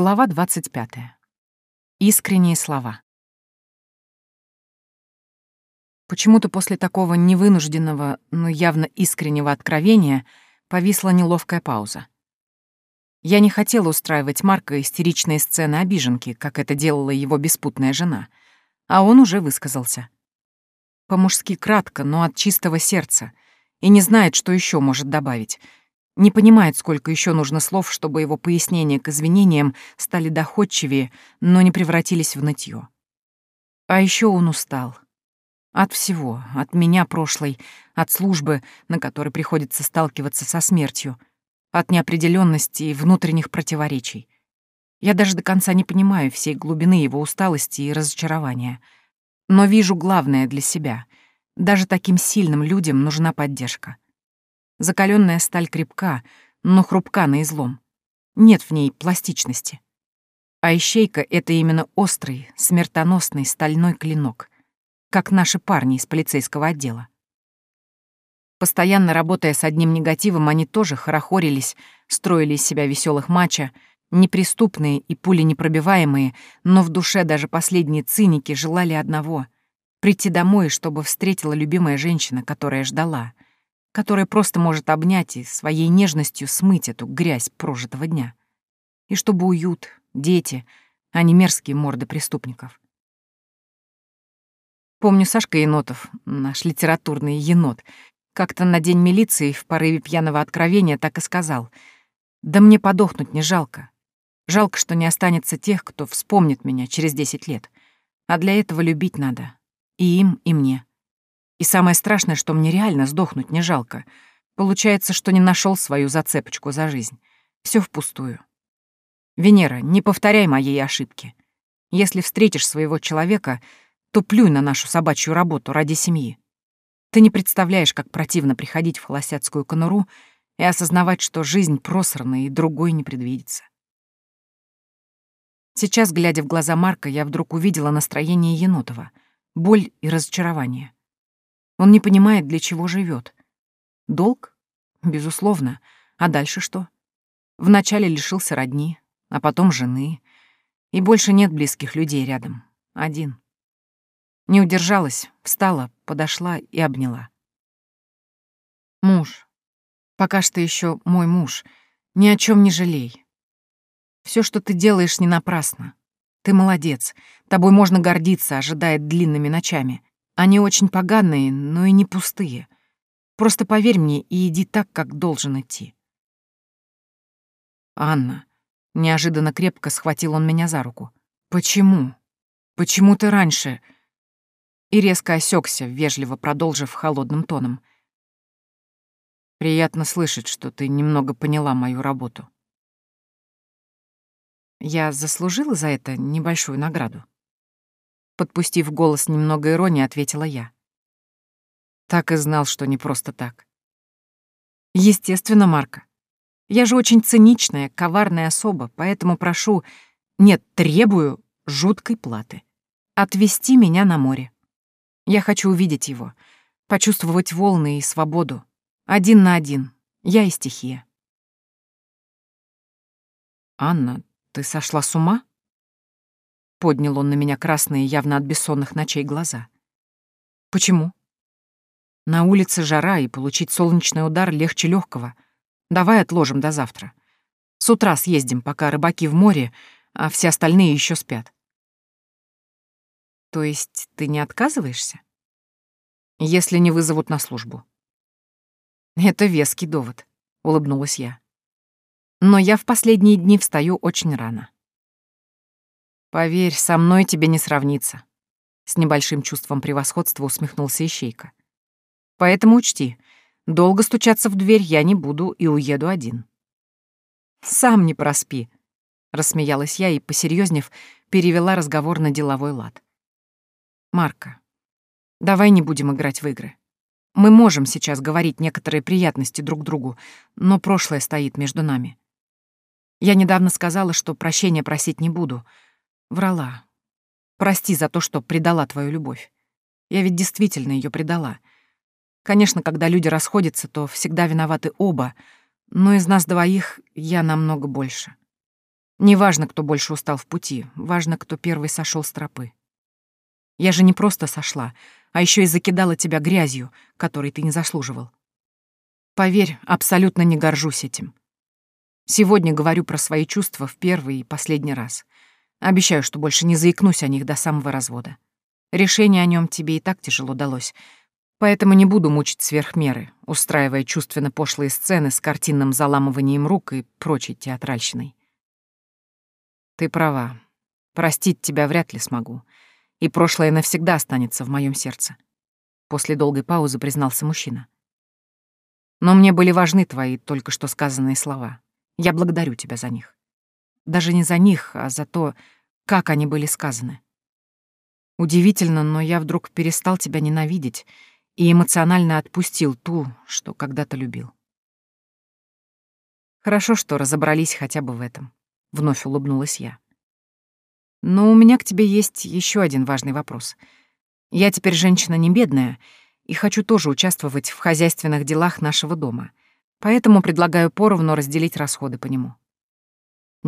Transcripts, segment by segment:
Глава 25. Искренние слова. Почему-то после такого невынужденного, но явно искреннего откровения повисла неловкая пауза. Я не хотела устраивать Марка истеричные сцены обиженки, как это делала его беспутная жена, а он уже высказался. По-мужски кратко, но от чистого сердца, и не знает, что еще может добавить — не понимает, сколько еще нужно слов, чтобы его пояснения к извинениям стали доходчивее, но не превратились в нытье. А еще он устал. От всего, от меня прошлой, от службы, на которой приходится сталкиваться со смертью, от неопределенности и внутренних противоречий. Я даже до конца не понимаю всей глубины его усталости и разочарования. Но вижу главное для себя. Даже таким сильным людям нужна поддержка. Закаленная сталь крепка, но хрупка на излом. Нет в ней пластичности. А ищейка — это именно острый, смертоносный стальной клинок, как наши парни из полицейского отдела. Постоянно работая с одним негативом, они тоже хорохорились, строили из себя веселых мачо, неприступные и пули непробиваемые, но в душе даже последние циники желали одного — прийти домой, чтобы встретила любимая женщина, которая ждала — которая просто может обнять и своей нежностью смыть эту грязь прожитого дня. И чтобы уют, дети, а не мерзкие морды преступников. Помню Сашка Енотов, наш литературный енот, как-то на день милиции в порыве пьяного откровения так и сказал. «Да мне подохнуть не жалко. Жалко, что не останется тех, кто вспомнит меня через десять лет. А для этого любить надо. И им, и мне. И самое страшное, что мне реально сдохнуть не жалко. Получается, что не нашел свою зацепочку за жизнь. Все впустую. Венера, не повторяй моей ошибки. Если встретишь своего человека, то плюй на нашу собачью работу ради семьи. Ты не представляешь, как противно приходить в холостяцкую конуру и осознавать, что жизнь просрана и другой не предвидится. Сейчас, глядя в глаза Марка, я вдруг увидела настроение Енотова, боль и разочарование. Он не понимает, для чего живет. Долг? Безусловно. А дальше что? Вначале лишился родни, а потом жены. И больше нет близких людей рядом. Один. Не удержалась, встала, подошла и обняла. Муж. Пока что еще мой муж. Ни о чем не жалей. Все, что ты делаешь, не напрасно. Ты молодец. Тобой можно гордиться, ожидая длинными ночами. Они очень поганые, но и не пустые. Просто поверь мне и иди так, как должен идти. Анна. Неожиданно крепко схватил он меня за руку. Почему? Почему ты раньше? И резко осекся, вежливо продолжив холодным тоном. Приятно слышать, что ты немного поняла мою работу. Я заслужила за это небольшую награду. Подпустив голос немного иронии, ответила я. Так и знал, что не просто так. Естественно, Марка. Я же очень циничная, коварная особа, поэтому прошу, нет, требую жуткой платы. Отвезти меня на море. Я хочу увидеть его, почувствовать волны и свободу. Один на один. Я и стихия. Анна, ты сошла с ума? Поднял он на меня красные, явно от бессонных ночей глаза. Почему? На улице жара, и получить солнечный удар легче легкого. Давай отложим до завтра. С утра съездим, пока рыбаки в море, а все остальные еще спят. То есть ты не отказываешься? Если не вызовут на службу. Это веский довод, улыбнулась я. Но я в последние дни встаю очень рано. «Поверь, со мной тебе не сравнится», — с небольшим чувством превосходства усмехнулся Ищейка. «Поэтому учти, долго стучаться в дверь я не буду и уеду один». «Сам не проспи», — рассмеялась я и, посерьезнев, перевела разговор на деловой лад. «Марка, давай не будем играть в игры. Мы можем сейчас говорить некоторые приятности друг другу, но прошлое стоит между нами. Я недавно сказала, что прощения просить не буду — Врала. Прости за то, что предала твою любовь. Я ведь действительно ее предала. Конечно, когда люди расходятся, то всегда виноваты оба, но из нас двоих я намного больше. Неважно, кто больше устал в пути, важно, кто первый сошел с тропы. Я же не просто сошла, а еще и закидала тебя грязью, которой ты не заслуживал. Поверь, абсолютно не горжусь этим. Сегодня говорю про свои чувства в первый и последний раз. Обещаю, что больше не заикнусь о них до самого развода. Решение о нем тебе и так тяжело далось, поэтому не буду мучить сверх меры, устраивая чувственно пошлые сцены с картинным заламыванием рук и прочей театральщиной. Ты права. Простить тебя вряд ли смогу и прошлое навсегда останется в моем сердце. После долгой паузы признался мужчина. Но мне были важны твои только что сказанные слова. Я благодарю тебя за них. Даже не за них, а за то, как они были сказаны. Удивительно, но я вдруг перестал тебя ненавидеть и эмоционально отпустил ту, что когда-то любил. Хорошо, что разобрались хотя бы в этом. Вновь улыбнулась я. Но у меня к тебе есть еще один важный вопрос. Я теперь женщина не бедная и хочу тоже участвовать в хозяйственных делах нашего дома, поэтому предлагаю поровну разделить расходы по нему».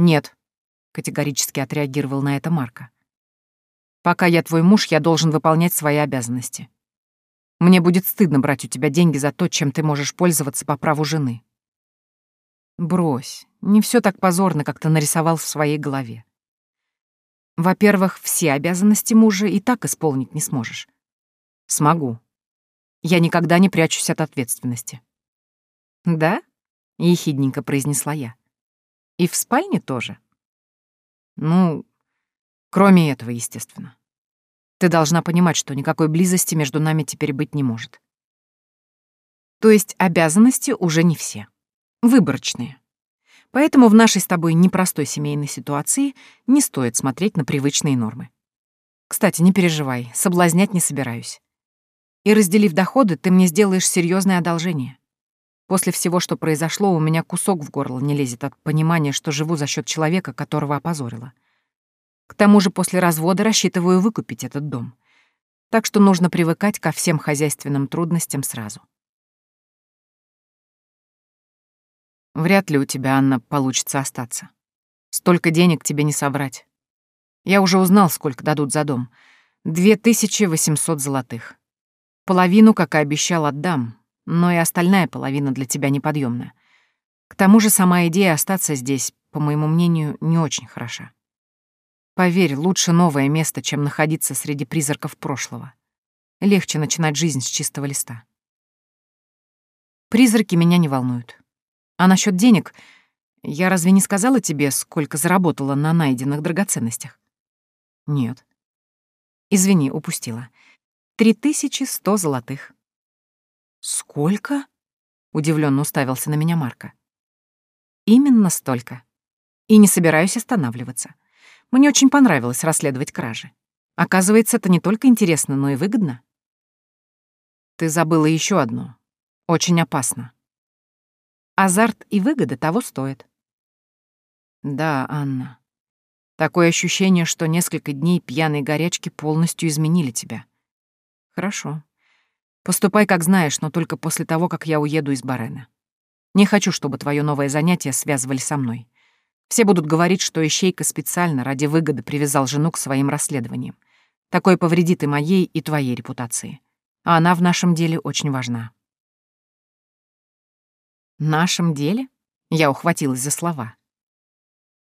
«Нет», — категорически отреагировал на это Марка. «Пока я твой муж, я должен выполнять свои обязанности. Мне будет стыдно брать у тебя деньги за то, чем ты можешь пользоваться по праву жены». «Брось, не все так позорно, как ты нарисовал в своей голове. Во-первых, все обязанности мужа и так исполнить не сможешь. Смогу. Я никогда не прячусь от ответственности. Да? Ехидненько произнесла я. И в спальне тоже? Ну, кроме этого, естественно. Ты должна понимать, что никакой близости между нами теперь быть не может. То есть обязанности уже не все. Выборочные. Поэтому в нашей с тобой непростой семейной ситуации не стоит смотреть на привычные нормы. Кстати, не переживай, соблазнять не собираюсь. И разделив доходы, ты мне сделаешь серьезное одолжение. После всего, что произошло, у меня кусок в горло не лезет от понимания, что живу за счет человека, которого опозорила. К тому же после развода рассчитываю выкупить этот дом. Так что нужно привыкать ко всем хозяйственным трудностям сразу. Вряд ли у тебя, Анна, получится остаться. Столько денег тебе не собрать. Я уже узнал, сколько дадут за дом. Две тысячи восемьсот золотых. Половину, как и обещал, отдам, но и остальная половина для тебя неподъемная. К тому же сама идея остаться здесь, по моему мнению, не очень хороша. Поверь, лучше новое место, чем находиться среди призраков прошлого. Легче начинать жизнь с чистого листа. Призраки меня не волнуют. А насчет денег, я разве не сказала тебе, сколько заработала на найденных драгоценностях? Нет. Извини, упустила. Три тысячи сто золотых. Сколько? Удивленно уставился на меня Марка. Именно столько. И не собираюсь останавливаться. Мне очень понравилось расследовать кражи. Оказывается, это не только интересно, но и выгодно. Ты забыла еще одно. Очень опасно. Азарт и выгода того стоят. Да, Анна. Такое ощущение, что несколько дней пьяной горячки полностью изменили тебя. Хорошо. Поступай, как знаешь, но только после того, как я уеду из Барена. Не хочу, чтобы твое новое занятие связывали со мной. Все будут говорить, что Ищейка специально ради выгоды привязал жену к своим расследованиям. Такое повредит и моей, и твоей репутации. А она в нашем деле очень важна. «Нашем деле?» Я ухватилась за слова.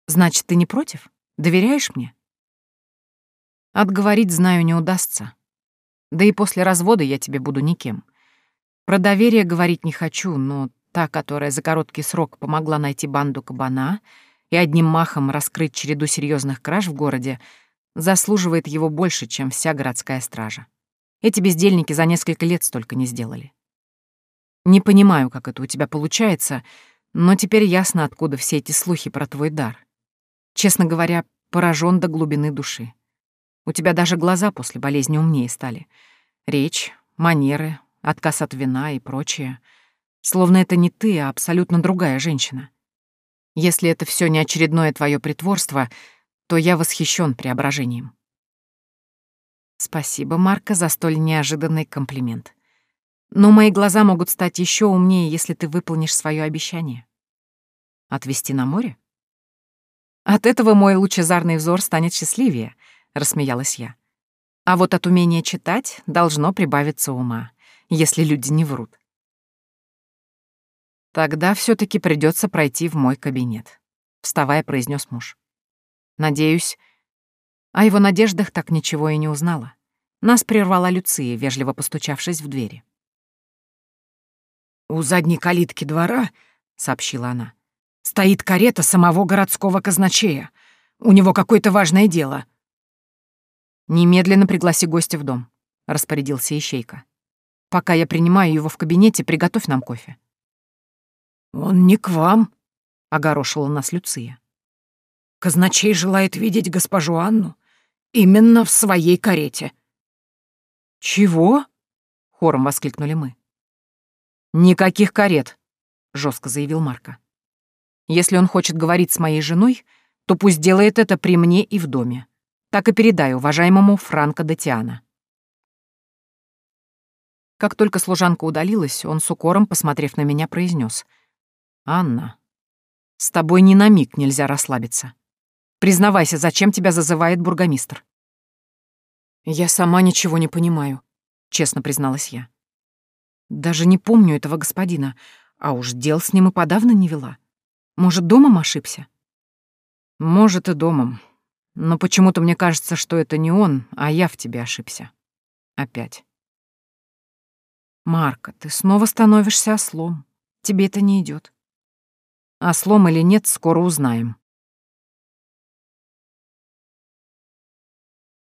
«Значит, ты не против? Доверяешь мне?» Отговорить, знаю, не удастся. Да и после развода я тебе буду никем. Про доверие говорить не хочу, но та, которая за короткий срок помогла найти банду кабана и одним махом раскрыть череду серьезных краж в городе, заслуживает его больше, чем вся городская стража. Эти бездельники за несколько лет столько не сделали. Не понимаю, как это у тебя получается, но теперь ясно, откуда все эти слухи про твой дар. Честно говоря, поражен до глубины души. У тебя даже глаза после болезни умнее стали. Речь, манеры, отказ от вина и прочее. Словно это не ты, а абсолютно другая женщина. Если это все не очередное твое притворство, то я восхищен преображением. Спасибо, Марка, за столь неожиданный комплимент. Но мои глаза могут стать еще умнее, если ты выполнишь свое обещание. Отвезти на море? От этого мой лучезарный взор станет счастливее, рассмеялась я. А вот от умения читать должно прибавиться ума, если люди не врут. Тогда все таки придется пройти в мой кабинет, вставая, произнес муж. Надеюсь, о его надеждах так ничего и не узнала. Нас прервала Люция, вежливо постучавшись в двери. «У задней калитки двора», — сообщила она, — «стоит карета самого городского казначея. У него какое-то важное дело». «Немедленно пригласи гостя в дом», — распорядился Ищейка. «Пока я принимаю его в кабинете, приготовь нам кофе». «Он не к вам», — огорошила нас Люция. «Казначей желает видеть госпожу Анну именно в своей карете». «Чего?» — хором воскликнули мы. «Никаких карет», — жестко заявил Марко. «Если он хочет говорить с моей женой, то пусть делает это при мне и в доме. Так и передай уважаемому Франко де Тиана». Как только служанка удалилась, он с укором, посмотрев на меня, произнес: «Анна, с тобой ни на миг нельзя расслабиться. Признавайся, зачем тебя зазывает бургомистр?» «Я сама ничего не понимаю», — честно призналась я. «Даже не помню этого господина, а уж дел с ним и подавно не вела. Может, домом ошибся?» «Может, и домом. Но почему-то мне кажется, что это не он, а я в тебе ошибся. Опять». «Марка, ты снова становишься ослом. Тебе это не идет. Ослом или нет, скоро узнаем»,